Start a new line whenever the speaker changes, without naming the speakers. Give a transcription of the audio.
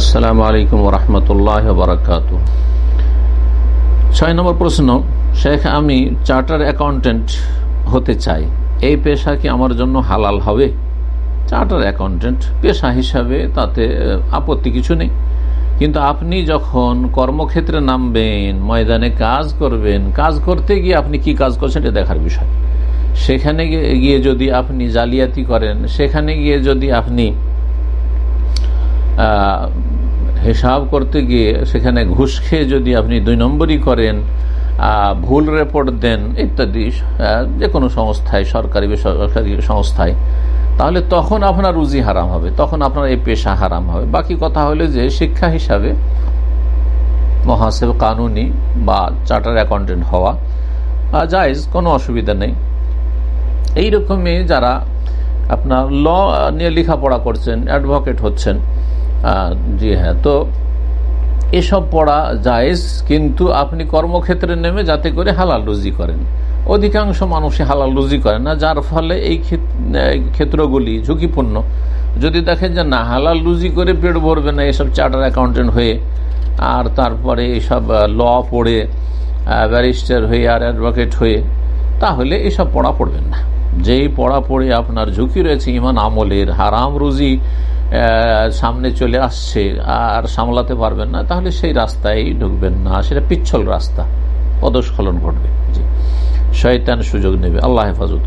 আসসালামু আলাইকুম রহমতুল্লাহ বারকাত ছয় নম্বর প্রশ্ন, শেখ আমি চার্টার অ্যাকাউন্টেন্ট হতে চাই, এই পেশা কি আমার জন্য হালাল হবে? চার্টার অ্যাকাউন্টেন্ট পেশা হিসাবে তাতে আপত্তি কিছু নেই। কিন্তু আপনি যখন কর্মক্ষেত্রে নামবেন, ময়দানে কাজ করবেন, কাজ করতে গিয়ে আপনি কি কাজ করছেন এটা দেখার বিষয়। সেখানে গিয়ে যদি আপনি জালিয়াতি করেন, সেখানে গিয়ে যদি আপনি হিসাব করতে গিয়ে সেখানে ঘুষ খেয়ে যদি আপনি দুই নম্বরই করেন ভুল রিপোর্ট দেন, ইত্যাদি যে কোনো সংস্থায়, সরকারি বেসরকারি সংস্থায়, তাহলে তখন আপনার রুজি হারাম হবে, তখন আপনার এই পেশা হারাম হবে। বাকি কথা হলো যে শিক্ষা হিসাবে মহাসেব কানুনি বা চার্টার অ্যাকাউন্টেন্ট হওয়া জায়জ, কোনো অসুবিধা নেই। এই রকমই যারা আপনার ল নিয়ে লেখাপড়া করছেন, অ্যাডভোকেট হচ্ছেন জি হ্যাঁ তো এসব পড়া জায়েজ, কিন্তু আপনি কর্মক্ষেত্রে নেমে যাতে করে হালাল রুজি করেন। অধিকাংশ মানুষই হালাল রুজি করে না, যার ফলে এই ক্ষেত্রগুলি ঝুঁকিপূর্ণ। যদি দেখেন যে না, হালাল রুজি করে পেট ভরবে না এসব চার্টার অ্যাকাউন্টেন্ট হয়ে, আর তারপরে এইসব ল পড়ে ব্যারিস্টার হয়ে আর অ্যাডভোকেট হয়ে, তাহলে এসব পড়া পড়বেন না। যেই পড়া পড়ে আপনার ঝুঁকি রয়েছে, ইমান আমলের হারাম রুজি সামনে চলে আসছে, আর সামলাতে পারবেন না, তাহলে সেই রাস্তায় ঢুকবেন না। সেটা পিচ্ছল রাস্তা, পদস্খলন ঘটবে। জি। শয়তান সুযোগ নেবে। আল্লাহ হেফাজত।